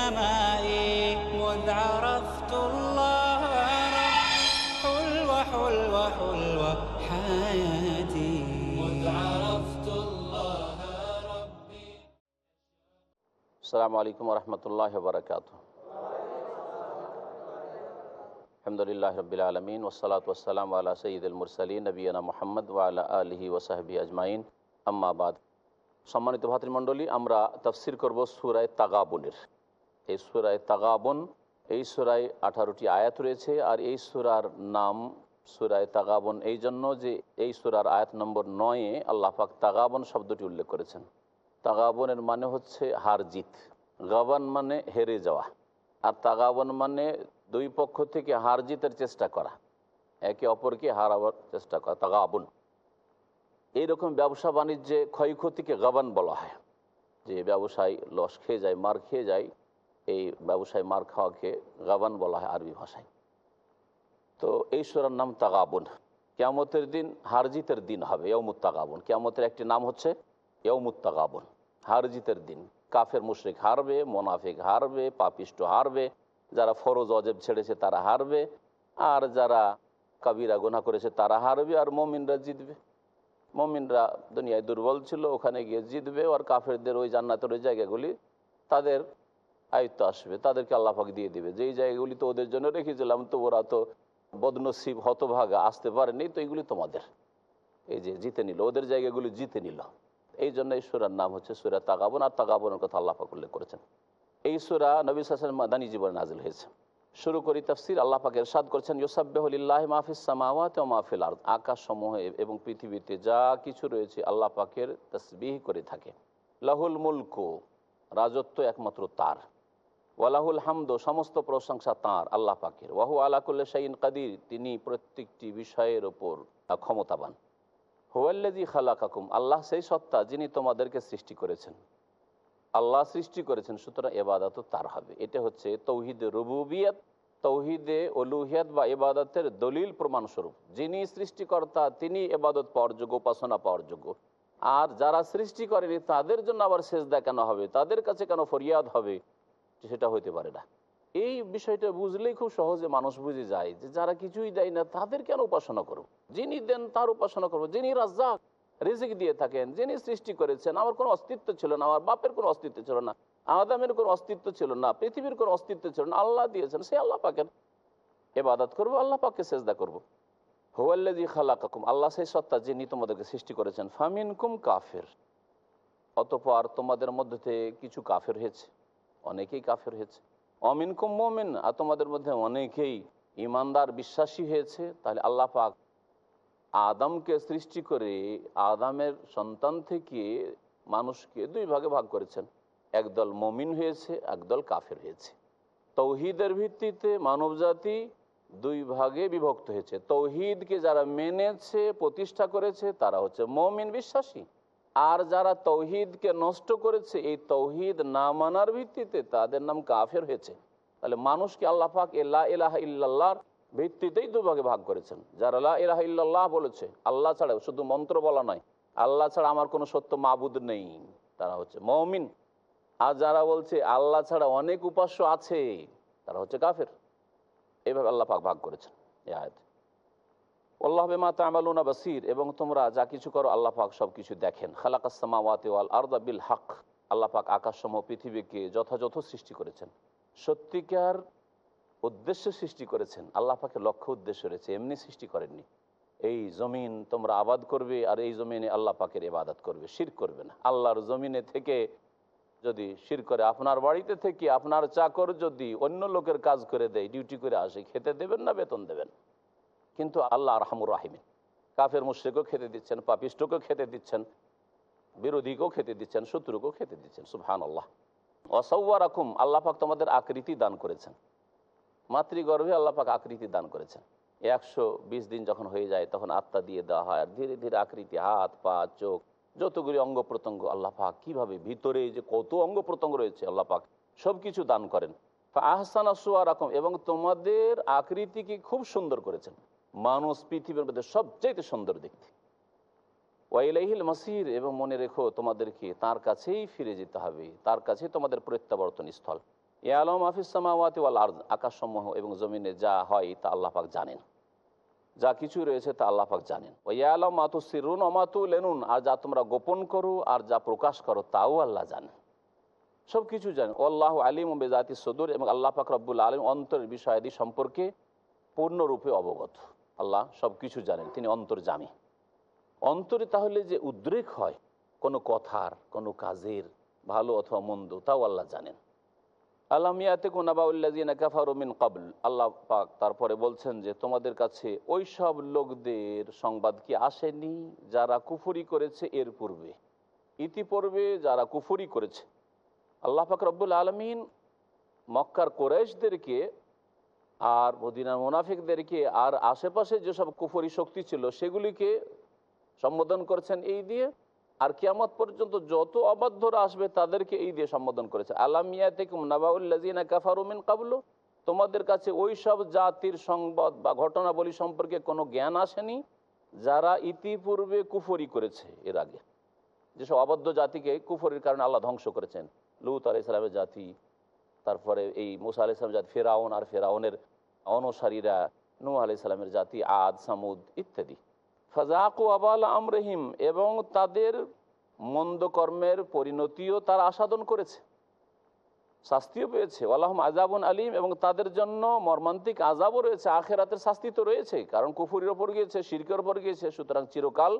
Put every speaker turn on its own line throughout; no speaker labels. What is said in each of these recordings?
السماء مذ عرفت الله ربي حلوة حلوة حلوة حياتي مذ عرفت الله ربي
السلام عليكم ورحمة الله وبركاته الحمد لله رب العالمين والصلاة والسلام على سيد المرسلين نبينا محمد وعلى آله وصحبه أجمعين أما بعد সম্মানিত ভাতৃমণ্ডলী আমরা তফসির করব সুরায় তাগাবনের এই সুরায় তাগাবন, এই সুরায় আঠারোটি আয়াত রয়েছে আর এই সুরার নাম সুরায় তাগাবন এই জন্য যে এই সুরার আয়াত নম্বর নয়ে আল্লাহ পাক তাগাবন শব্দটি উল্লেখ করেছেন। তাগাবনের মানে হচ্ছে হার জিত। গাবান মানে হেরে যাওয়া। আর তাগাবন মানে দুই পক্ষ থেকে হার জিতের চেষ্টা করা। একে অপরকে হারাবার চেষ্টা করা, তাগাবন। এইরকম ব্যবসা বাণিজ্যে ক্ষয়ক্ষতিকে গাবান বলা হয়। যে ব্যবসায় লস খেয়ে যায়, মার খেয়ে যায় এই ব্যবসায় মার খাওয়াকে গাবান বলা হয় আরবি ভাষায়। তো এই সুরার নাম তাগাবন। কেয়ামতের দিন হারজিতের দিন হবে ইয়মুত তাগাবন। কেয়ামতের একটি নাম হচ্ছে ইয়মুত তাগাবন, হারজিতের দিন। কাফের মুশরিক হারবে, মোনাফিক হারবে, পাপিষ্ট হারবে, যারা ফরজ অজেব ছেড়েছে তারা হারবে, আর যারা কাবিরা গোনা করেছে তারা হারবে, আর মমিনরা জিতবে। মমিনরা দুনিয়ায় দুর্বল ছিল, ওখানে গিয়ে জিতবে, আর কাফেরদের ওই জান্নাতের ওই জায়গাগুলি তাদের আয়ত্ত আসবে, তাদেরকে আল্লাহাক দিয়ে দিবে। যেই জায়গাগুলি তো ওদের জন্য রেখেছিলাম, তো ওরা তো বদনসিব, হতভাগা, আসতে পারেনি, তো এইগুলি তোমাদের। এই যে জিতে নিল, ওদের জায়গাগুলি জিতে নিল। এই জন্য এই সুরার নাম হচ্ছে সুরা তাগাবন, আর তাগাবনের কথা আল্লাহাক উল্লেখ করেছেন। এই সুরা নবী সাসের মাদানী জীবনে নাজিল হয়েছে। শুরু করি তফসির, আল্লাহ পাক এরশাদ করছেন ইউসাব্বাহুলিল্লাহ মাহফিস সামাওয়াত ও মাহফিল আর আকাশ সমূহে এবং পৃথিবীতে যা কিছু রয়েছে আল্লাহ পাকের তসবিহ করে থাকে। লাহুল মুলকু, রাজত্ব একমাত্র তার। ওয়ালাহুল হামদ, সমস্ত প্রশংসা তাঁর, আল্লাহ পাকের। ওয়াহু আলাকুল্লা শাইন কাদির, তিনি প্রত্যেকটি বিষয়ের ওপর ক্ষমতাবান। হুয়াল্লাজি খালাকাকুম, আল্লাহ সেই সত্তা যিনি তোমাদেরকে সৃষ্টি করেছেন। আল্লাহ সৃষ্টি করেছেন, সুতরাং এবাদত তার হবে। এটা হচ্ছে তৌহিদে রবুবিয়ত, তৌহিদে অলুহিয়াত বা এবাদতের দলিল প্রমাণস্বরূপ। যিনি সৃষ্টিকর্তা, তিনি এবাদত পাওয়ার যোগ্য, উপাসনা পাওয়ার যোগ্য। আর যারা সৃষ্টি করেনি, তাদের জন্য আবার সেজদা কেন হবে? তাদের কাছে কেন ফরিয়াদ হবে? সেটা হইতে পারে না। এই বিষয়টা বুঝলেই খুব সহজে মানুষ বুঝে যায় যে যারা কিছুই দেয় না, তাদের কেন উপাসনা করব? যিনি দেন, তার উপাসনা করব। যিনি রাজ্জাক রিজিক দিয়ে থাকেন, যিনি সৃষ্টি করেছেন, আমার কোনো অস্তিত্ব ছিল না, আমার বাপের কোনো অস্তিত্ব ছিল না, আদামের কোনো অস্তিত্ব ছিল না, পৃথিবীর কোনো অস্তিত্ব ছিল না, আল্লাহ দিয়েছেন, সে আল্লাহ পাকের এবাদত করব, আল্লাহ পাককে সেজদা করব। হুয়াল্লাজি খালাকাকুম, আল্লাহ সেই সত্তা যিনি তোমাদেরকে সৃষ্টি করেছেন ফামিন কুম কাফের, অতপর তোমাদের মধ্যে কিছু কাফের হয়েছে। অনেকেই কাফের হয়েছে। অমিন কুম মোমিন, আর তোমাদের মধ্যে অনেকেই ইমানদার, বিশ্বাসী হয়েছে। তাহলে আল্লাহ পাক আদমকে সৃষ্টি করে আদামের সন্তান থেকে মানুষকে দুই ভাগে ভাগ করেছেন। একদল মমিন হয়েছে, একদল কাফের হয়েছে। তৌহিদের ভিত্তিতে মানবজাতি দুই ভাগে বিভক্ত হয়েছে। তৌহিদকে যারা মেনেছে, প্রতিষ্ঠা করেছে, তারা হচ্ছে মমিন, বিশ্বাসী। আর যারা তৌহিদকে নষ্ট করেছে, এই তৌহিদ না মানার ভিত্তিতে তাদের নাম কাফের হয়েছে। তাহলে মানুষকে আল্লাহ পাক এলাহ ইল্লাহর ভিত্তিতেই দুভাগে ভাগ করেছেন? যারা আল্লাহ এলাহ ইল্লাল্লাহ বলেছে, আল্লাহ ছাড়া শুধু মন্ত্র বলা নয়, আল্লাহ ছাড়া আমার কোনো সত্য মাবুদ নেই। তারা হচ্ছে মমিন। আর যারা বলছে, আল্লাহ ছাড়া অনেক উপাস্য আছে, তারা হচ্ছে কাফের। এভাবে আল্লাহ পাক ভাগ করেছেন এ আয়াত। আল্লাহ বেমা তামালুনা বাসির এবং তোমরা যা কিছু করো আল্লাহ পাক সব কিছু দেখেন। খালাকাসমা ওয়াতে ওয়াল আরদা বিল হক। আল্লাহ পাক আকাশসমূহ, পৃথিবীকে যথাযথ সৃষ্টি করেছেন। সত্যিকার উদ্দেশ্য সৃষ্টি করেছেন। আল্লাহ পাকে লক্ষ্য উদ্দেশ্য রয়েছে, এমনি সৃষ্টি করেননি। এই জমিন তোমরা আবাদ করবে আর এই জমিনে আল্লাহ পাকের ইবাদত করবে শির করবে না। আল্লাহর জমিনে থেকে যদি শির করে, আপনার বাড়িতে থেকে আপনার চাকর যদি অন্য লোকের কাজ করে দেয়, ডিউটি করে আসে, খেতে দেবেন না, বেতন দেবেন? কিন্তু আল্লাহ রহমুর রাহিমিন। কাফের মুশ্রিকও খেতে দিচ্ছেন, পাপিষ্টকেও খেতে দিচ্ছেন, বিরোধীকেও খেতে দিচ্ছেন, শত্রুকেও খেতে দিচ্ছেন সুবহান আল্লাহ অসৌয়া রকম আল্লাহ পাক তোমাদের আকৃতি দান করেছেন। মাতৃগর্ভে আল্লাহ পাক আকৃতি দান করেছেন। একশো বিশ দিন যখন হয়ে যায়, তখন আত্মা দিয়ে দেওয়া হয়, আর ধীরে ধীরে আকৃতি, হাত, পা, চোখ, যতগুলি অঙ্গ প্রত্যঙ্গ আল্লাহ পাক কীভাবে ভিতরে যে কত অঙ্গ প্রত্যঙ্গ রয়েছে আল্লাহ পাক সব কিছু দান করেন। আহসানা সুয়া রকম এবং তোমাদের আকৃতিকে খুব সুন্দর করেছেন। মানুষ পৃথিবীর মধ্যে সবচাইতে সুন্দর দেখতে ওয়াইলাইহিল মাসির, এবং মনে রেখো তোমাদেরকে তার কাছেই ফিরে যেতে হবে, তার কাছেই তোমাদের প্রত্যাবর্তন স্থল। এ আলম আফিসামাওয়াতি ওয়াল আর্দ, আকাশসমূহ এবং জমিনে যা হয় তা আল্লাহ পাক জানেন। যা কিছু রয়েছে তা আল্লাহ পাক জানেন। ও ইয়া আলম মাতু সিরুন অমাতু লেনুন আর যা তোমরা গোপন করো আর যা প্রকাশ করো তাও আল্লাহ জানেন। সব কিছু জানেন। আল্লাহ আলিম ও বেজাতি সদুর, এবং আল্লাহ পাক রব্বুল আলম অন্তরের বিষয়াদি সম্পর্কে পূর্ণরূপে অবগত। আল্লাহ সব কিছু জানেন, তিনি অন্তর্জামী। অন্তরে তাহলে যে উদ্রেক হয়, কোনো কথার, কোনো কাজের, ভালো অথবা মন্দ, তাও আল্লাহ জানেন। আল্লামিয়াতে কোনাবাউল্লাজিনা কাফারুমিন কাবল আল্লাহ পাক তারপরে বলছেন যে, তোমাদের কাছে ওই সব লোকদের সংবাদ কি আসেনি যারা কুফুরি করেছে এর পূর্বে? ইতিপূর্বে যারা কুফুরি করেছে। আল্লাহ পাক রব্বুল আলমিন মক্কার কোরাইশদেরকে আর মদিনার মোনাফিকদেরকে আর আশেপাশে যেসব কুফরি শক্তি ছিল, সেগুলিকে সম্বোধন করেছেন এই দিয়ে। আর কিয়ামত পর্যন্ত যত অবাধ্যরা আসবে, তাদেরকে এই দিয়ে সম্বোধন করেছে। আলামিয়া থেকে নাবাউল্লাজিনা কাফারুমিন কাবলু? তোমাদের কাছে ওই সব জাতির সংবাদ বা ঘটনাবলী সম্পর্কে কোনো জ্ঞান আসেনি? যারা ইতিপূর্বে কুফরি করেছে এর আগে। যেসব অবাধ্য জাতিকে কুফরির কারণে আল্লাহ ধ্বংস করেছেন। লুত ইসলামের জাতি তারপরে এই মুসা আলি ইসলাম জাতি, ফেরাউন আর ফেরাউনের অনুসারীরা নু আলি ইসলামের জাতি, আদ, সামুদ ইত্যাদি। ফাজাকু আবাল আমরহিম, এবং তাদের মন্দ কর্মের পরিণতিও তারা আসাদন করেছে। শাস্তিও পেয়েছে। আল্লাহম আজাবুন আলিম, এবং তাদের জন্য মর্মান্তিক আজাবও রয়েছে। আখেরাতের শাস্তি তো রয়েছে কারণ কুফুরির ওপর গিয়েছে, শিরকের ওপর গিয়েছে, সুতরাং চিরকাল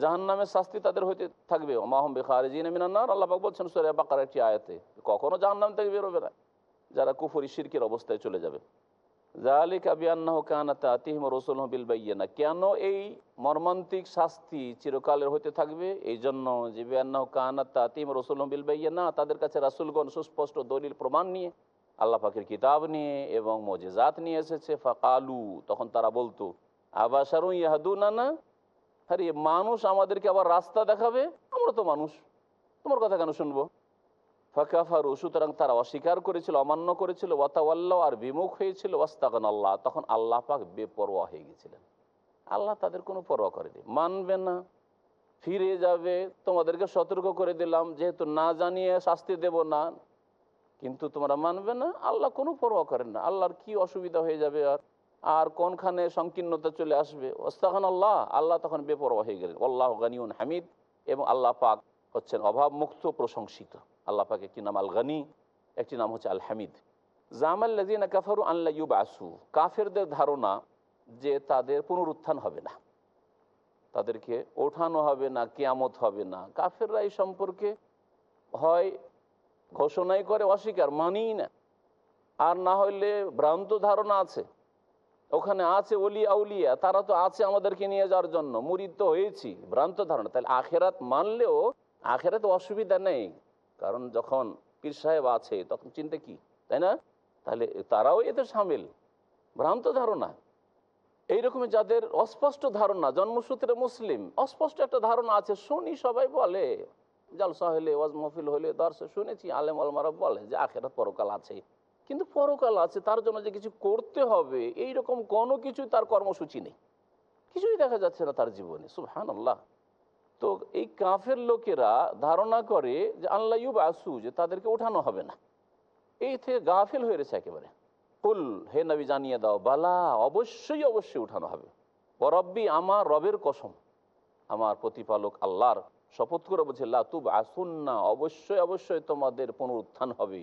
জাহান নামের শাস্তি তাদের হইতে থাকবে। মাহম বেখারিজিন মিনান্নার। আল্লাহ বলছেন সোরিয়া বাকার একটি আয়াতে, কখনো জাহান নাম থেকে বেরোবে না। যারা কুফুরি, শিরকের অবস্থায় চলে যাবে। জালিক আবিয়ান্নাহ কানাতা আতিহিম রসুল বিল বাইয়ানা। কেন এই মর্মান্তিক শাস্তি চিরকালের হতে থাকবে? এই জন্য যে বিয়ান্নাহ কানাতা আতিহিম রসুল বিল বাইয়ানা, তাদের কাছে রাসুলগণ সুস্পষ্ট দলিল, প্রমাণ নিয়ে আল্লাহ পাখির কিতাব নিয়ে এবং মজেজাত নিয়ে এসেছে। ফাকালু, তখন তারা বলতো আবাসারু ইয়াহাদুনা না আরে, মানুষ আমাদেরকে আবার রাস্তা দেখাবে? আমরা তো মানুষ। তোমার কথা কেন শুনব? ফাকাফারু, সুতরাং তারা অস্বীকার করেছিল, অমান্য করেছিল ওয়াতাওয়াল্লাহ আর বিমুখ হয়েছিল ওয়াস্তাগান আল্লাহ তখন আল্লাহ পাক বেপরোয়া হয়ে গেছিলেন। আল্লাহ তাদের কোনো পরোয়া করেনি। মানবে না। ফিরে যাবে। তোমাদেরকে সতর্ক করে দিলাম। যেহেতু না জানিয়ে শাস্তি দেব না। কিন্তু তোমরা মানবে না, আল্লাহ কোনো পরোয়া করেন না। আল্লাহর কি অসুবিধা হয়ে যাবে আর? আর কোনখানে সংকীর্ণতা চলে আসবে? ওস্তাখান আল্লাহ আল্লাহ তখন বেপরোয়া হয়ে গেলেন। আল্লাহ গানিউন হামিদ, এবং আল্লাহ পাক হচ্ছেন অভাবমুক্ত, প্রশংসিত। আল্লাহ পাক একটি নাম আল গানি একটি নাম হচ্ছে আল হামিদ জামাল্লাজিনা কাফারু আল্লাহ ইউব আসু কাফেরদের ধারণা যে তাদের পুনরুত্থান হবে না। তাদেরকে ওঠানো হবে না, কেয়ামত হবে না। কাফেররা এই সম্পর্কে হয়, ঘোষণাই করে অস্বীকার, মানিই না। আর না হইলে ভ্রান্ত ধারণা আছে। ওখানে আছে অলি আউলিয়া, তারা তো আছে আমাদেরকে নিয়ে যাওয়ার জন্য। মুরিদ তো হয়েছি, ভ্রান্ত ধারণা। তাহলে আখেরাত মানলেও আখেরাত অসুবিধা নেই। কারণ যখন পীর সাহেব আছে, তখন চিন্তা কি, তাই না? তাহলে তারাও এতে সামিল। ভ্রান্ত ধারণা। এইরকমই যাদের অস্পষ্ট ধারণা, জন্মসূত্রে মুসলিম, অস্পষ্ট একটা ধারণা আছে, শুনি সবাই বলে। জালসা হলে, ওয়াজ মহফিল হলে দর্শে শুনেছি, আলেম আলমারা বলে যে আখেরাত পরকাল আছে। কিন্তু পরকাল আছে, তার জন্য যে কিছু করতে হবে, এই রকম কোনো কিছু তার কর্মসূচি নেই। কিছুই দেখা যাচ্ছে না তার জীবনে সুহান আল্লাহ তো এই কাফের লোকেরা ধারণা করে যে আল্লাহ ইউব আসু যে তাদেরকে ওঠানো হবে না। এই থেকে গাফেল হয়ে রয়েছে একেবারে। ফুল হে নবী জানিয়ে দাও, বালা, অবশ্যই অবশ্যই উঠানো হবে। রব্বি, আমার রবের কসম, আমার প্রতিপালক আল্লাহর শপথ করে বলছে লাতুব আসুন না অবশ্যই অবশ্যই তোমাদের পুনরুত্থান হবে।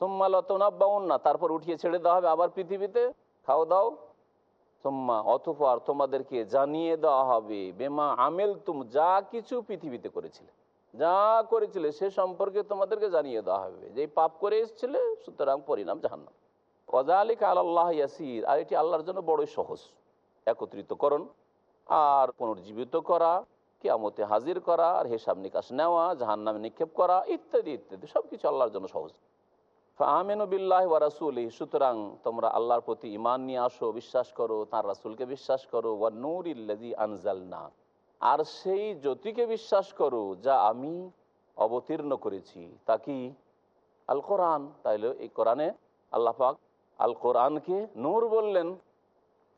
সোম্মা লতনাব্বাউন না তারপর উঠিয়ে ছেড়ে দেওয়া হবে আবার পৃথিবীতে? খাও দাও। সোম্মা অথপর তোমাদেরকে জানিয়ে দেওয়া হবে, বেমা আমেল তুম যা কিছু পৃথিবীতে করেছিলে। যা করেছিলে, সে সম্পর্কে তোমাদেরকে জানিয়ে দেওয়া হবে। যে পাপ করে এসেছিলে, সুতরাং পরিণাম জাহান্নাম। অজালিক আল্লাহ ইয়াসির, আর এটি আল্লাহর জন্য বড়ই সহজ। একত্রিত একত্রিতকরণ আর পুনর্জীবিত করা, কেয়ামতে হাজির করা, আর হিসাব নিকাশ নেওয়া, জাহান্নামে নিক্ষেপ করা, ইত্যাদি ইত্যাদি সব কিছু আল্লাহর জন্য সহজ। আমেন বিল্লাহ ওয়া রাসুলি সুতরাং তোমরা আল্লাহর প্রতি ইমান নিয়ে আসো, বিশ্বাস করো, তার রাসুলকে বিশ্বাস করো, ওয়া নূর ইল্লাদি আনজালনা, আর সেই জ্যোতিকে বিশ্বাস করো যা আমি অবতীর্ণ করেছি। তা কি? আল কোরআন তাইলে এই কোরআনে আল্লাহ আল কোরআনকে নূর বললেন।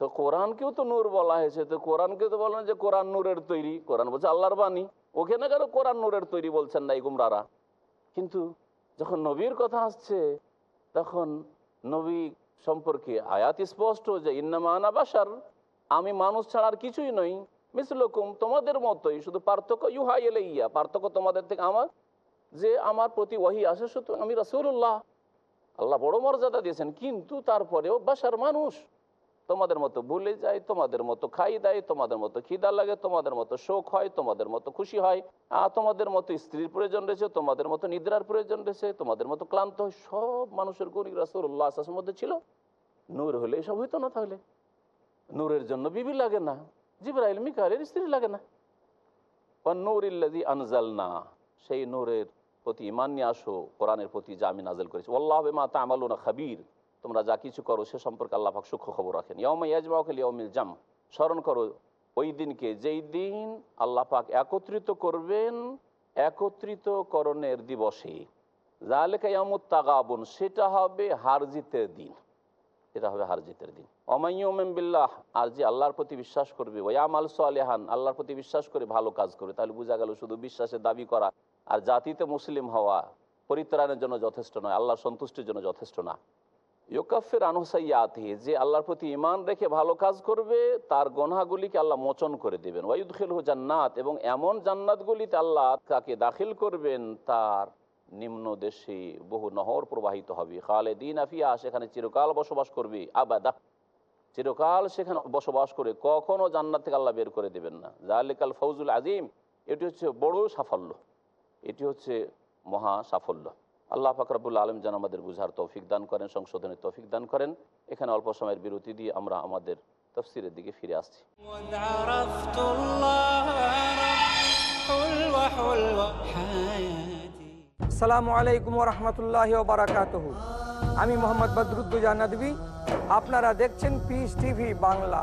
তো কোরআনকেও তো নূর বলা হয়েছে। তো কোরআনকে তো বলেন যে কোরআন নূরের তৈরি। কোরআন বলছে আল্লাহর বাণী। ওখানে কেন কোরআন নূরের তৈরি বলছেন না এই গুমরারা কিন্তু যখন নবীর কথা আসছে, তখন নবী সম্পর্কে আয়াত স্পষ্ট যে ইন্নামানা বাসার আমি মানুষ ছাড়া আর কিছুই নই। মিসলকুম, তোমাদের মতোই, শুধু পার্থক্য ইউহা এলে ইয়া পার্থক্য তোমাদের থেকে আমার, যে আমার প্রতি ওয়াহি আসে শুধু আমি রাসুল্লাহ আল্লাহ বড় মর্যাদা দিয়েছেন, কিন্তু তারপরেও বাসার মানুষ। তোমাদের মতো ভুলে যায়, তোমাদের মতো খাই দেয়, তোমাদের মতো খিদা লাগে, তোমাদের মতো শোক হয়, তোমাদের মতো খুশি হয়। আর তোমাদের মতো স্ত্রীর প্রয়োজন রয়েছে, তোমাদের মতো নিদ্রার প্রয়োজন রয়েছে, তোমাদের মতো ক্লান্ত হয়। সব মানুষের গরিব রাসুল্লাহ আসাসের মধ্যে ছিল। নূর হলে এসব হইতো না তাহলে। নূরের জন্য বিবি লাগে না, জিব্রাইল মিকালের স্ত্রী লাগে না। নূর ইল্লাদি আনজাল না সেই নূরের প্রতি ইমান নিয়ে আসো, কোরআনের প্রতি যা আমি নাজেল করেছি। আল্লাহ মা তা আমালুনা খাবির। তোমরা যা কিছু করো, সে সম্পর্কে আল্লাহ পাক সূক্ষ্ম খবর রাখেন। ইয়মা ইয়াজমাউকেল ইয়মিল জাম। স্মরণ করো, ওই দিনকে যেই দিন আল্লাহ পাক একত্রিত করবেন একত্রিত করণের দিবসে। জালেকা ইয়ামুত তাগাবুন, সেটা হবে হার জিতের দিন। এটা হবে হার জিতের দিন অমাইয়মেম বিল্লাহ, আর যে আল্লাহর প্রতি বিশ্বাস করবে ওয়াম আল সালেহান, আল্লাহর প্রতি বিশ্বাস করে ভালো কাজ করে তাহলে বোঝা গেল শুধু বিশ্বাসের দাবি করা। আর জাতিতে মুসলিম হওয়া, পরিত্রাণের জন্য যথেষ্ট নয়, আল্লাহর সন্তুষ্টির জন্য যথেষ্ট না। ইয়োকাফের আনহসাইয়াতি যে আল্লাহর প্রতি ইমান রেখে ভালো কাজ করবে, তার গনাগুলিকে আল্লাহ মোচন করে দেবেন। ওয়াইদখিল হু জান্নাত, এবং এমন জান্নাতগুলিতে আল্লাহ তাকে দাখিল করবেন, তার নিম্ন দেশে বহু নহর প্রবাহিত হবে। খালে দিন আফিয়া সেখানে চিরকাল বসবাস করবে, আবাদা। চিরকাল সেখানে বসবাস করে কখনো জান্নাত থেকে আল্লাহ বের করে দেবেন না। জালিকাল ফৌজুল আজিম, এটি হচ্ছে বড় সাফল্য। এটি হচ্ছে মহা সাফল্য। আল্লাহ ফাকরাবুল আলম যেন আমাদের বুঝার তৌফিক দান করেন সংশোধনের তৌফিক দান করেন। এখানে অল্প সময়ের বিরতি দিয়ে আমরা আমাদের তফসিরের দিকে ফিরে আসছি।
সালামু আলাইকুম রহমতুল্লাহ বারাকাত আমি মোহাম্মদ বদরুদ্দু নদী আপনারা দেখছেন peace TV Bangla.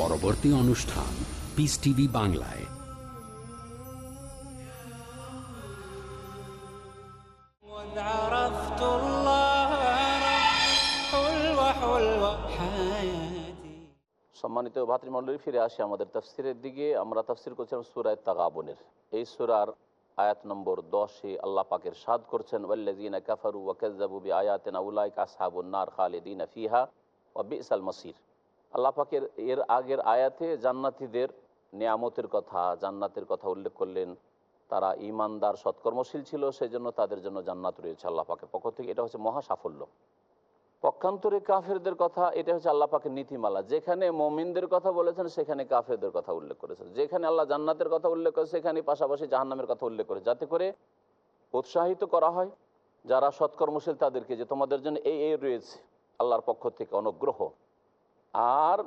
পরবর্তী অনুষ্ঠান পিস টিভি বাংলায়।
সম্মানিত ভাতৃমণ্ডলী ফিরে আসি আমাদের তফসিরের দিকে। আমরা তফসির করছিলাম সুরায় তাগাবনের। এই সুরার আয়াত নম্বর দশে আল্লাহ পাকের সাদ করছেন ওয়াল্লাজিনা কাফারু ওয়াকাবু বি আয়াতেনা উলাইকা সাহাবুন্নার খালিদিন ফিহা ওয়া বিসাল মসির। আল্লাহ পাকের এর আগের আয়াতে জান্নাতীদের নিয়ামতের কথা, জান্নাতের কথা উল্লেখ করলেন। তারা ইমানদার সৎকর্মশীল ছিল সেই জন্য তাদের জন্য জান্নাত রয়েছে আল্লাহ পাকের পক্ষ থেকে। এটা হচ্ছে মহা সাফল্য। পক্ষান্তরে কাফেরদের কথা, এটা হচ্ছে আল্লাহ পাকের নীতিমালা। যেখানে মমিনদের কথা বলেছেন, সেখানে কাফেরদের কথা উল্লেখ করেছেন। যেখানে আল্লাহ জান্নাতের কথা উল্লেখ করে সেখানে পাশাপাশি জাহান্নামের কথা উল্লেখ করে যাতে করে উৎসাহিত করা হয় যারা সৎকর্মশীল, তাদেরকে যে তোমাদের জন্য এই এই রয়েছে আল্লাহর পক্ষ থেকে অনুগ্রহ। আর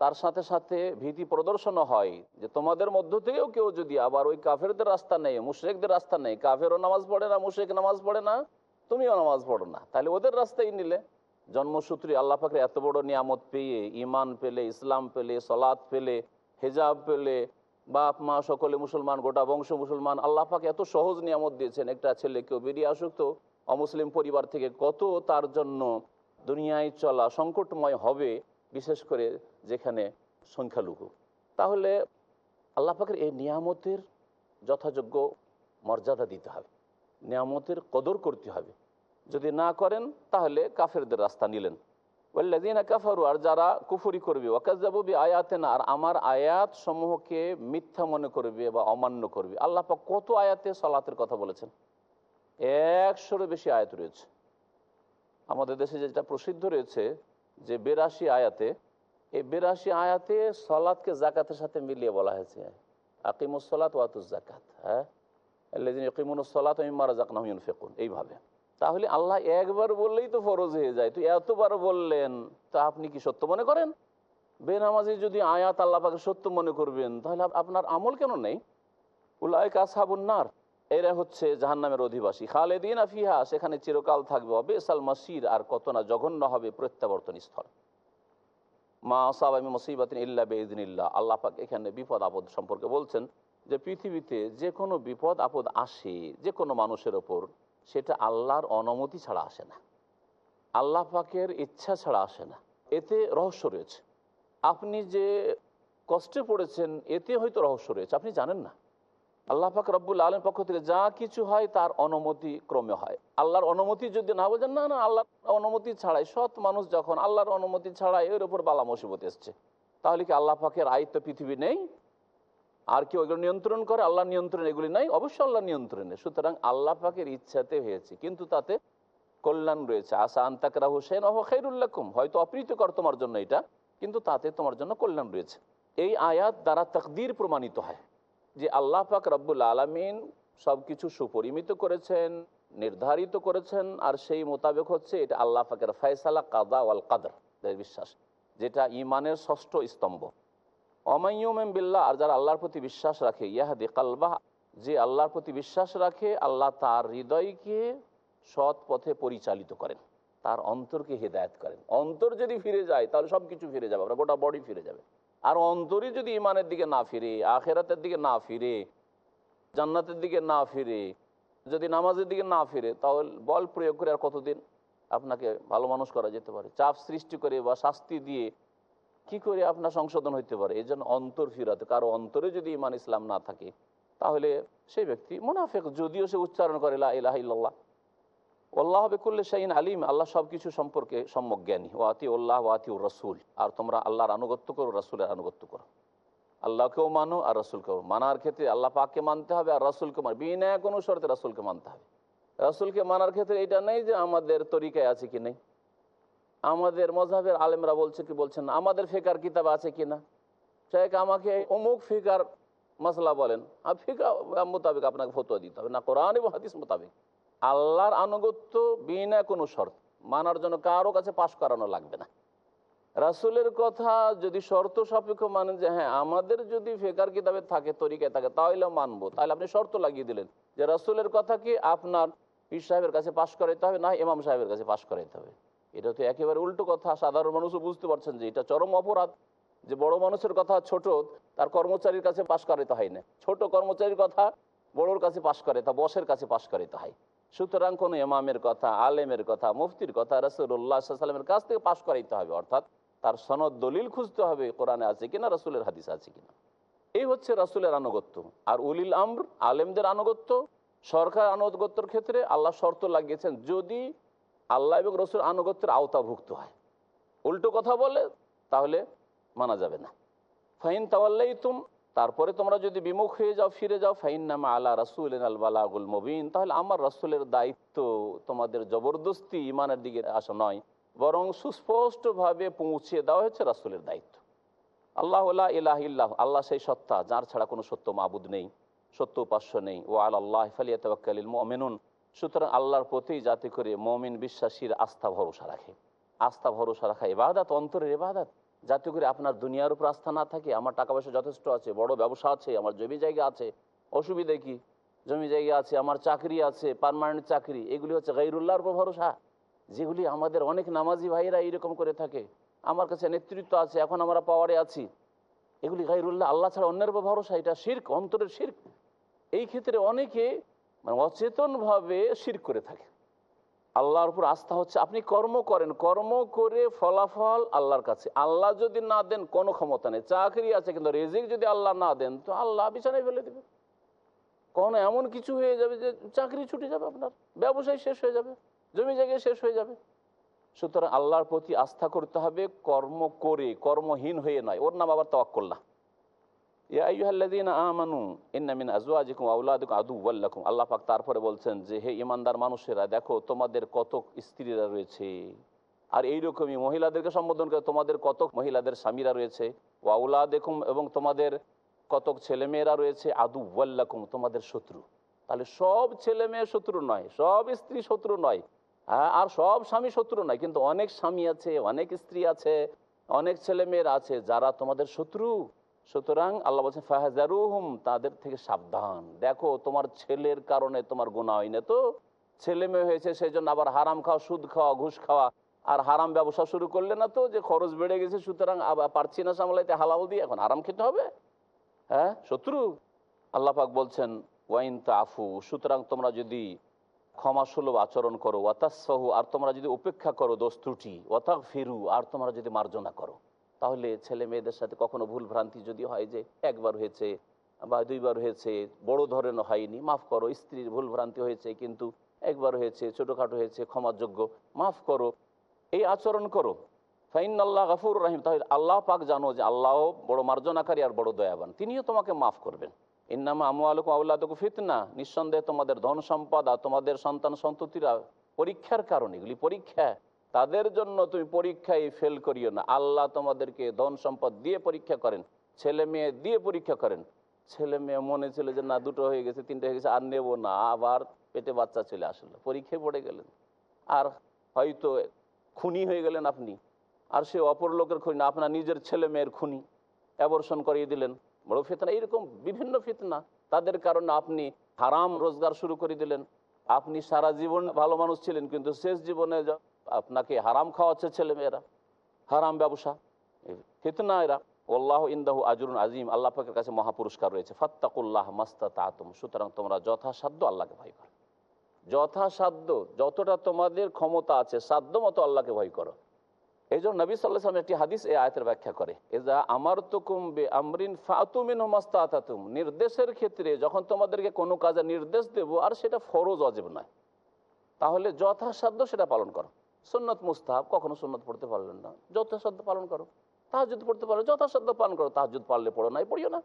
তার সাথে সাথে ভীতি প্রদর্শনও হয় যে তোমাদের মধ্য থেকেও কেউ যদি আবার ওই কাফেরদের রাস্তা নেই মুশরেকদের রাস্তা নেই কাফেরও নামাজ পড়ে না, মুশরেক নামাজ পড়ে না, তুমিও নামাজ পড়ো না। তাহলে ওদের রাস্তায় নিলে। জন্মসূত্রে আল্লাহ পাকের এত বড় নিয়ামত পেয়ে ইমান পেলে, ইসলাম পেলে, সলাৎ পেলে, হেজাব পেলে, বাপ, মা, সকলে মুসলমান, গোটা বংশ মুসলমান, আল্লাহ পাকে এত সহজ নিয়ামত দিয়েছেন, একটা ছেলে কেউ বেরিয়ে আসুক তো অমুসলিম পরিবার থেকে কত তার জন্য দুনিয়ায় চলা সংকটময় হবে বিশেষ করে যেখানে সংখ্যালঘু। তাহলে আল্লাহ পাকের এই নিয়ামতের যথাযোগ্য মর্যাদা দিতে হবে। নিয়ামতের কদর করতে হবে। যদি না করেন, তাহলে কাফেরদের রাস্তা নিলেন। ওয়াল্লাযীনা কাফারু, আর যারা কুফরি করবে ওয়াকাজ্জাবু বিআয়াতিনা, আর আমার আয়াত সমূহকে মিথ্যা মনে করবে বা অমান্য করবে। আল্লাহ পাক কত আয়াতে সালাতের কথা বলেছেন? একশোরও বেশি আয়াত রয়েছে। আমাদের দেশে যেটা প্রসিদ্ধ রয়েছে যে বেরাশি আয়াতে, এই বেরাশি আয়াতে সলাৎকে জাকাতের সাথে মিলিয়ে বলা হয়েছে। আকিমুসলাত ওয়াতুজ জাকাত হ্যাঁ? ইকিমুসলাত মারা জাকনা ফেকুন এইভাবে। তাহলে আল্লাহ একবার বললেই তো ফরজ হয়ে যায়। তো এতবার বললেন, তা আপনি কি সত্য মনে করেন? বেনামাজি যদি আয়াত আল্লাহ পাকে সত্য মনে করবেন, তাহলে আপনার আমল কেন নেই? উল্লাহ কাসাবুন্নার এরা হচ্ছে জাহান্নামের অধিবাসী। খালেদিন আফিহা সেখানে চিরকাল থাকবে। বেসাল মাসির আর কত না জঘন্য হবে প্রত্যাবর্তন স্থল। মা সাবামি মুসিবাতিন ইল্লা বেদিনিল্লা আল্লাহ পাক এখানে বিপদ আপদ সম্পর্কে বলছেন যে পৃথিবীতে যে কোনো বিপদ আপদ আসে যে কোনো মানুষের ওপর, সেটা আল্লাহর অনুমতি ছাড়া আসে না। আল্লাহ পাকের ইচ্ছা ছাড়া আসে না। এতে রহস্য রয়েছে। আপনি যে কষ্টে পড়েছেন, এতে হয়তো রহস্য রয়েছে। আপনি জানেন না। আল্লাহ পাক রব্বুল আলম পক্ষ থেকে যা কিছু হয় তার অনুমতি ক্রমে হয়। আল্লাহর অনুমতি যদি না বোঝেন না না, আল্লাহর অনুমতি ছাড়াই সৎ মানুষ যখন আল্লাহর অনুমতি ছাড়াই এর উপর বালা মুসিবত এসছে, তাহলে কি আল্লাহ পাকের আয়ত্ত পৃথিবী নেই? আর কেউ এগুলো নিয়ন্ত্রণ করে? আল্লাহ নিয়ন্ত্রণ এগুলি নাই? অবশ্যই আল্লাহ নিয়ন্ত্রণে। সুতরাং আল্লাহ পাকের ইচ্ছাতে হয়েছে, কিন্তু তাতে কল্যাণ রয়েছে। আশা আন্তাকরা হোসেন অহ খৈরুল্লাকুম হয়তো অপ্রীতিকর তোমার জন্য এটা, কিন্তু তাতে তোমার জন্য কল্যাণ রয়েছে। এই আয়াত দ্বারা তকদির প্রমাণিত হয়। যে আল্লাহ পাক রব্বুল আলমিন সব কিছু সুপরিমিত করেছেন, নির্ধারিত করেছেন, আর সেই মোতাবেক হচ্ছে এটা আল্লাহ পাকের ফয়সালা কাদা ওয়াল কাদর বিশ্বাস, যেটা ইমানের ষষ্ঠ স্তম্ভ। অমাইয়ুমেম বিল্লাহ, আর যারা আল্লাহর প্রতি বিশ্বাস রাখে, ইয়াহাদি কালবাহ, যে আল্লাহর প্রতি বিশ্বাস রাখে, আল্লাহ তার হৃদয়কে সৎ পথে পরিচালিত করেন, তার অন্তরকে হেদায়ত করেন। অন্তর যদি ফিরে যায়, তাহলে সব কিছু ফিরে যাবে, আমরা গোটা বডি ফিরে যাবে। আর অন্তরই যদি ইমানের দিকে না ফিরে, আখেরাতের দিকে না ফিরে, জান্নাতের দিকে না ফিরে, যদি নামাজের দিকে না ফিরে, তাহলে বল প্রয়োগ করে আর কতদিন আপনাকে ভালো মানুষ করা যেতে পারে? চাপ সৃষ্টি করে বা শাস্তি দিয়ে কি করে আপনার সংশোধন হইতে পারে? এই জন্য অন্তর ফিরাতে, কারও অন্তরে যদি ইমান ইসলাম না থাকে, তাহলে সেই ব্যক্তি মুনাফেক, যদিও সে উচ্চারণ করে, লা ইলাহা আল্লাহ বেকুল্লে শাহিন আলিম, আল্লাহ সব কিছু সম্পর্কে সম্যক জ্ঞানী। ওয়াতি উল্লাহ ওয়াতি রসুল আর তোমরা আল্লাহর আনুগত্য করো, রসুলের আনুগত্য করো। আল্লাহকেও মানো আর রসুলকেও। মানার ক্ষেত্রে আল্লাহ পাককে মানতে হবে আর রসুলকে মান বিনা কোনো শর্তে রসুলকে মানতে হবে। রসুলকে মানার ক্ষেত্রে এটা নেই যে আমাদের তরিকায় আছে কি নেই। আমাদের মজাবের আলেমরা বলছে কি বলছেন না। আমাদের ফেকার কিতাব আছে কি না? শেখ, আমাকে অমুক ফিকার মশলা বলেন। আর ফিকা মোতাবেক আপনাকে ফতোয়া দিতে হবে। না কোরআন এবং হাদিস মোতাবেক। আল্লাহর আনুগত্য বিনা কোনো শর্ত। মানার জন্য কারও কাছে পাশ করানো লাগবে না। রাসুলের কথা যদি শর্ত সাপেক্ষ মানেন যে হ্যাঁ আমাদের যদি ফেকার কিতাবে থাকে, তরিকায় থাকে তাহলে মানবো। তাহলে আপনি শর্ত লাগিয়ে দিলেন। যে, রাসুলের কথা কি আপনার পীর সাহেবের কাছে পাশ করাইতে হবে? না, ইমাম সাহেবের কাছে পাশ করাইতে হবে। এটা তো একেবারে উল্টো কথা। সাধারণ মানুষও বুঝতে পারছেন যে, এটা চরম অপরাধ। যে, বড় মানুষের কথা ছোট, তার কর্মচারীর কাছে পাশ করাইতে হয় না। ছোট কর্মচারীর কথা বড়োর কাছে পাশ করে, তা বসের কাছে পাশ করাইতে হয়। সুতরাং কোনো ইমামের কথা, আলেমের কথা, মুফতির কথা রসুল্লাহ সাল্লামের কাছ থেকে পাশ করাইতে হবে, অর্থাৎ তার সনদ দলিল খুঁজতে হবে, কোরআনে আছে কিনা, রাসুলের হাদিস আছে কিনা। এই হচ্ছে রাসুলের আনুগত্য। আর উলিল আমর, আলেমদের আনুগত্য, সরকার আনুগত্যর ক্ষেত্রে আল্লাহ শর্ত লাগিয়েছেন, যদি আল্লাহ এবং রসুল আনুগত্যের আওতাভুক্ত হয়। উল্টো কথা বলে তাহলে মানা যাবে না। ফাইন তাওয়াল্লাই তুম তারপরে তোমরা যদি বিমুখ হয়ে যাও, ফিরে যাও ফাইন নামা আল্লাহ রাসুল আল বালাগুল মবিন, তাহলে আমার রাসুলের দায়িত্ব তোমাদের জবরদস্তি ইমানের দিকে আসা নয়, বরং সুস্পষ্টভাবে পৌঁছে দেওয়া হচ্ছে রাসুলের দায়িত্ব। আল্লাহ ইলাহ ইল্লাহ, আল্লাহ সেই সত্তা, যার ছাড়া কোনো সত্য মাবুদ নেই, সত্য উপাস্য নেই। ও আল আল্লাহ ফালিয়াতবাক্কালিল মমিনুন, সুতরাং আল্লাহর প্রতি যাতে করে মমিন বিশ্বাসীর আস্থা ভরসা রাখে। আস্থা ভরসা রাখা এবাদাত অন্তরের এবাদাত যাতে করে আপনার দুনিয়ার উপর আস্থা না থাকে, আমার টাকা পয়সা যথেষ্ট আছে, বড় ব্যবসা আছে, আমার জমি জায়গা আছে, অসুবিধে কি? জমি জায়গা আছে, আমার চাকরি আছে পারমানেন্ট চাকরি, এগুলি হচ্ছে গাইরুল্লাহর উপর ভরসা। যেগুলি আমাদের অনেক নামাজি ভাইরা এইরকম করে থাকে। আমার কাছে নেতৃত্ব আছে, এখন আমরা পাওয়ারে আছি। এগুলি গাইরুল্লাহ আল্লাহ ছাড়া অন্যের উপর ভরসা, এটা শির্ক, অন্তরের শির্ক। এই ক্ষেত্রে অনেকে মানে অচেতনভাবে শির করে থাকে। আল্লাহর উপর আস্থা হচ্ছে, আপনি কর্ম করেন, কর্ম করে ফলাফল আল্লাহর কাছে। আল্লাহ যদি না দেন, কোনো ক্ষমতা নেই। চাকরি আছে, কিন্তু রেজিক যদি আল্লাহ না দেন, তো আল্লাহ বিছানায় ফেলে দেবে। কখনো এমন কিছু হয়ে যাবে যে চাকরি ছুটে যাবে আপনার, ব্যবসায় শেষ হয়ে যাবে, জমি জায়গায় শেষ হয়ে যাবে। সুতরাং আল্লাহর প্রতি আস্থা করতে হবে, কর্ম করে, কর্মহীন হয়ে নয়। ওর নাম আবার তওয়াক্কুল না। আল্লাহ পাক তারপরে বলছেন যে, হে ইমানদার মানুষেরা, দেখো তোমাদের কত স্ত্রীরা রয়েছে। আর এইরকমই মহিলাদেরকে সম্বোধন করে তোমাদের কতক মহিলাদের স্বামীরা রয়েছে। ওয়াউলা আওলাদিকুম এবং তোমাদের কতক ছেলেমেয়েরা রয়েছে আদু ওয়াল্লাকুম, তোমাদের শত্রু। তাহলে সব ছেলে মেয়ে শত্রু নয়, সব স্ত্রী শত্রু নয়। হ্যাঁ আর সব স্বামী শত্রু নয়, কিন্তু অনেক স্বামী আছে, অনেক স্ত্রী আছে, অনেক ছেলে মেয়েরা আছে যারা তোমাদের শত্রু। সুতরাং আল্লাহ বলছেন, ফাহাজারুহুম, তাদের থেকে সাবধান। দেখো, তোমার ছেলের কারণে তোমার গুণা হয় না তো। ছেলে মেয়ে হয়েছে সেই জন্য আবার হারাম খাওয়া, সুদ খাওয়া, ঘুষ খাওয়া। আর হারাম ব্যবসা শুরু করলে না তো যে খরচ বেড়ে গেছে, সুতরাং আবার পারছি না সামলাইতে, হালাল দিয়ে এখন আরাম খেতে হবে। হ্যাঁ শত্রু? আল্লাহ পাক বলছেন, ওয়াইন আফু সুতরাং তোমরা যদি ক্ষমা সুলভ আচরণ করো ওয়াতাসফাহু আর তোমরা যদি উপেক্ষা করো দোষ ত্রুটি ফিরু আর তোমরা যদি মার্জনা করো। তাহলে ছেলে মেয়েদের সাথে কখনো ভুল ভ্রান্তি যদি হয় যে একবার হয়েছে বা দুইবার হয়েছে, বড় ধরনের হয়নি, মাফ করো, স্ত্রীর ভুল ভ্রান্তি হয়েছে কিন্তু একবার হয়েছে, ছোটোখাটো হয়েছে, ক্ষমাযোগ্য, মাফ করো, এই আচরণ করো। ফাইন আল্লাহ গাফুর রাহিম, তাহলে আল্লাহ পাক জানো যে আল্লাহ বড় মার্জনাকারী আর বড় দয়াবান, তিনিও তোমাকে মাফ করবেন। ইন্নামা আমু আলুকুম আউল্লাদুকু ফিতনা, নিঃসন্দেহে তোমাদের ধন সম্পদ আর তোমাদের সন্তান সন্ততিরা পরীক্ষার কারণে, এগুলি পরীক্ষা। তাদের জন্য তুমি পরীক্ষায় ফেল করিও না। আল্লাহ তোমাদেরকে ধন সম্পদ দিয়ে পরীক্ষা করেন, ছেলে মেয়ে দিয়ে পরীক্ষা করেন। ছেলে মেয়ে মনে ছিল যে, না, দুটো হয়ে গেছে, তিনটে হয়ে গেছে, আর নেব না। আবার পেটে বাচ্চা চলে আসলো, পরীক্ষায় পড়ে গেলেন। আর হয়তো খুনি হয়ে গেলেন আপনি। আর সে অপর লোকের খুনি আপনার নিজের ছেলে মেয়ের খুনি। অ্যাবর্ষণ করিয়ে দিলেন। বড় ফিতনা এইরকম বিভিন্ন ফিতনা। তাদের কারণে আপনি হারাম রোজগার শুরু করে দিলেন। আপনি সারা জীবন ভালো মানুষ ছিলেন, কিন্তু শেষ জীবনে আপনাকে হারাম খাওয়াচ্ছে ছেলে মেয়েরা হারাম ব্যবসা। ফিতনা এরা। আল্লাহ ইন্দাহু আজরুন আজিম। আল্লাহ পাকের কাছে মহাপুরস্কার রয়েছে। ফাত্তাকুল্লাহ মাস্তা তাতুম সুতরাং তোমরা যথাসাধ্য আল্লাহকে ভয় করো। যথাসাধ্য, যতটা তোমাদের ক্ষমতা আছে, সাধ্য মতো আল্লাহকে ভয় করো। এই জন্য নবী সাল্লাহ সাল্লাম একটি হাদিস এই আয়তের ব্যাখ্যা করে। এজা আমার তুকুম বে আমরিন ফাতুমিন মাস্তাতুম নির্দেশের ক্ষেত্রে যখন তোমাদেরকে কোনো কাজে নির্দেশ দেব, আর সেটা ফরজ, অজেব নয়। তাহলে যথাসাধ্য সেটা পালন করো। সুন্নত মুস্তাহাব কখনো সুন্নত পড়তে পারলেন না। যথাসাধ্য পালন করো। তাহাজুদ পড়তে পারো, যথাসাধ্য পালন করো। তাহাজুদ পারলে পড়ো নাই, পড়িও না।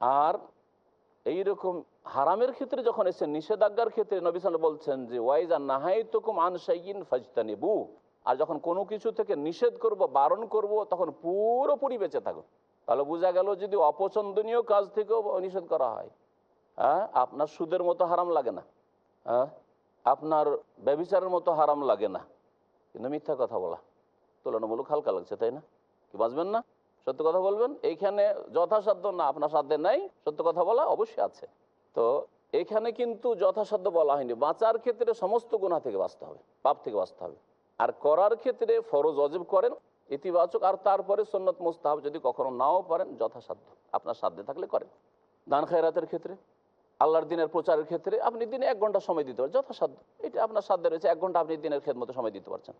আর এইরকম হারামের ক্ষেত্রে যখন এসে নিষেধাজ্ঞার ক্ষেত্রে নবী সাল্লাল্লাহু বলছেন যে, ওয়াইজা নাহাই তুকুম আনসাইন ফাজতানিবু। আর যখন কোনো কিছু থেকে নিষেধ করব, বারণ করব, তখন পুরোপুরি বেঁচে থাকো। তাহলে বোঝা গেল যদি অপছন্দনীয় কাজ থেকেও নিষেধ করা হয় হ্যাঁ আপনার সুদের মতো হারাম লাগে না হ্যাঁ আপনার ব্যবিচারের মতো হারাম লাগে না। কিন্তু মিথ্যা কথা বলা। তুলনামূলক হালকা লাগছে, তাই না? কি বাঁচবেন না? সত্য কথা বলবেন? এইখানে যথাসাধ্য না, আপনার সাধ্যে নাই। সত্য কথা বলা অবশ্যই আছে। তো এখানে কিন্তু যথাসাধ্য বলা হয়নি। বাঁচার ক্ষেত্রে সমস্ত গুণা থেকে বাঁচতে হবে, পাপ থেকে বাঁচতে হবে। আর করার ক্ষেত্রে ফরজ, অজেব করেন, ইতিবাচক, আর তারপরে সন্নত মুস্তাহাব যদি কখনো নাও পারেন, যথাসাধ্য। আপনার সাধ্যে থাকলে করেন। দান খায়রাতের ক্ষেত্রে? আল্লাহর দিনের প্রচারের ক্ষেত্রে আপনি দিনে এক ঘণ্টা সময় দিতে পারেন, যথাসাধ্য। এটা আপনার সাধ্য রয়েছে, এক ঘণ্টা আপনি দিনের খেদমতো সময় দিতে পারছেন।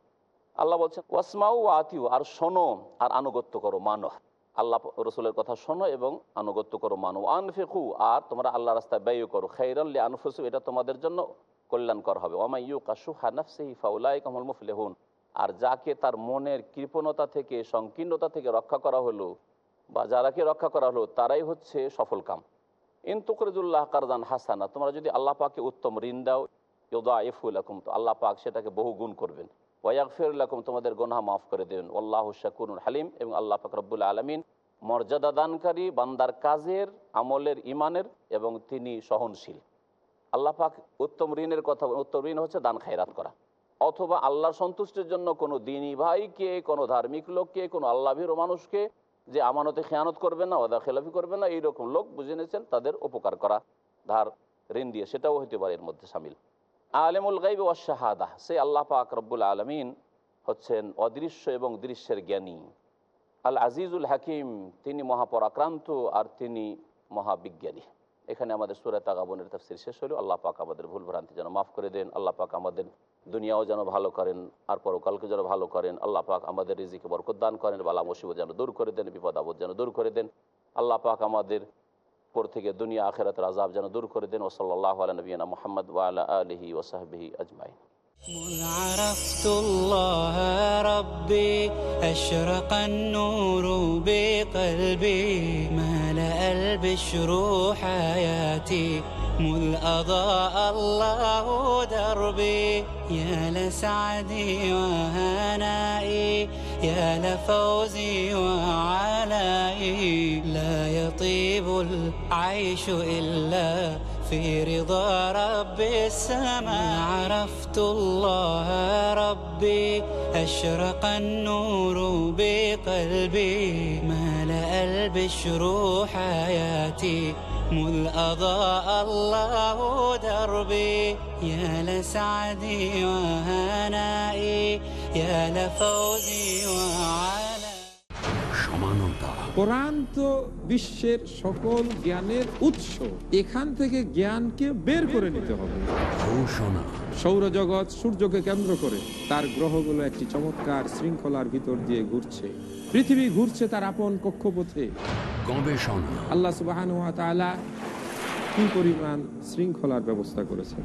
আল্লাহ বলছেন, ওয়াসমাউ আতিউ, আর শোনো আর আনুগত্য করো, মানো। আল্লাহ রসুলের কথা শোনো এবং আনুগত্য করো, মানো। আনফেকু আর তোমরা আল্লাহ রাস্তায় ব্যয় করো খৈরাল্লি আনফুসু এটা তোমাদের জন্য কল্যাণকর হবে। ওমাইয়ু কাসু হানাফসেহি ফাউলাই কমল মুফলেহুন। আর যাকে তার মনের কৃপণতা থেকে, সংকীর্ণতা থেকে রক্ষা করা হলো বা যারাকে রক্ষা করা হলো, তারাই হচ্ছে সফল ইন্তুকরিজুল্লাহ কারদান হাসানা, তোমরা যদি আল্লাহ পাকে উত্তম ঋণ দাও ইউদা ইফুল আকুম তো আল্লাহ পাক সেটাকে বহু গুণ করবেন। ওয়াকফিরুল্লাকুম তোমাদের গোনাহ মাফ করে দেবেন। আল্লাহ শাকুরুল হালিম, এবং আল্লাহ পাক রব্বুল আলমিন মর্যাদা দানকারী, বান্দার কাজের, আমলের ইমানের এবং তিনি সহনশীল। আল্লাহ পাক উত্তম ঋণের কথা, উত্তম ঋণ হচ্ছে দান খায়রাত করা। অথবা আল্লাহর সন্তুষ্টির জন্য কোনো দিনী ভাইকে, কোনো ধার্মিক লোককে, কোনো আল্লাভীর মানুষকে যে আমানতে খেয়ানত করবে না ওদা খেলাফি করবে না, এইরকম লোক বুঝে নিয়েছেন তাদের উপকার করা, ধার, ঋণ দিয়ে, সেটাও হতে পারে এর মধ্যে সামিল। আলেমুল গাইব ওয়াশাহাদা সে আল্লাহ পাক রব্বুল আলমিন হচ্ছেন অদৃশ্য এবং দৃশ্যের জ্ঞানী। আল আজিজুল হাকিম, তিনি মহাপরাক্রান্ত আর তিনি মহাবিজ্ঞানী। এখানে আমাদের সুরাত আগাবনের তফসির শেষ হলো আল্লাহ পাক আমাদের ভুল ভ্রান্তি যেন মাফ করে দেন, আল্লাহ পাক আমাদের দুনিয়াও যেন ভালো করেন আর পরকালকে যেন ভালো করেন আল্লাহ পাক আমাদের রিজিকে বরকত দান করেন বালা মুসিবত যেন দূর করে দেন বিপদ আপদ যেন দূর করে দেন আল্লাহ পাক আমাদের পর থেকে দুনিয়া আখেরাতের আজাব যেন দূর করে দেন ওসল্লাহ আলা নবীনা মোহাম্মদ ওয়ালা আলহি ওসাহবিহি আজমাইন
مذ عرفت الله ربي أشرق النور بقلبي ملأ البشر حياتي مذ أضاء الله دربي يا لسعدي وهنائي يا لفوزي وعلائي. لا يطيب العيش إلا في رضا رب السماء. عرفت الله ربي أشرق النور بقلبي. ملأ البشر حياتي. مذ أضاء الله دربي يا لسعدي وهنائي يا لفوزي وعلى
সমানতা
কোরআন তো বিশ্বের সকল জ্ঞানের উৎস এখান থেকে জ্ঞানকে বের করে নিতে হবে
ঘোষণা
সৌরজগৎ সূর্যকে কেন্দ্র করে তার গ্রহগুলো একটি চমৎকার শৃঙ্খলার ভিতর দিয়ে ঘুরছে পৃথিবী ঘুরছে তার আপন কক্ষপথে
গবেষণা
আল্লাহ সুবাহান কি পরিমাণ শৃঙ্খলার ব্যবস্থা করেছেন?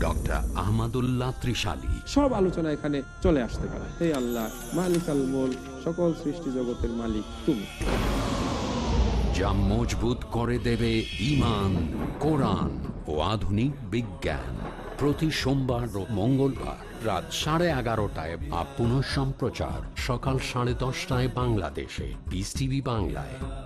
ডক্টর আহমদুল্লাহ ত্রিশালী।
সব আলোচনা এখানে চলে আসতে পারে। হে আল্লাহ মালিক আল মোল সকল সৃষ্টি জগতের মালিক তুমি।
যা মজবুত করে দেবে ইমান কোরআন ও আধুনিক বিজ্ঞান। প্রতি সোমবার ও মঙ্গলবার রাত সাড়ে এগারোটায় বা পুনঃ সম্প্রচার সকাল সাড়ে দশটায় বাংলাদেশে। বিস টিভি বাংলায়।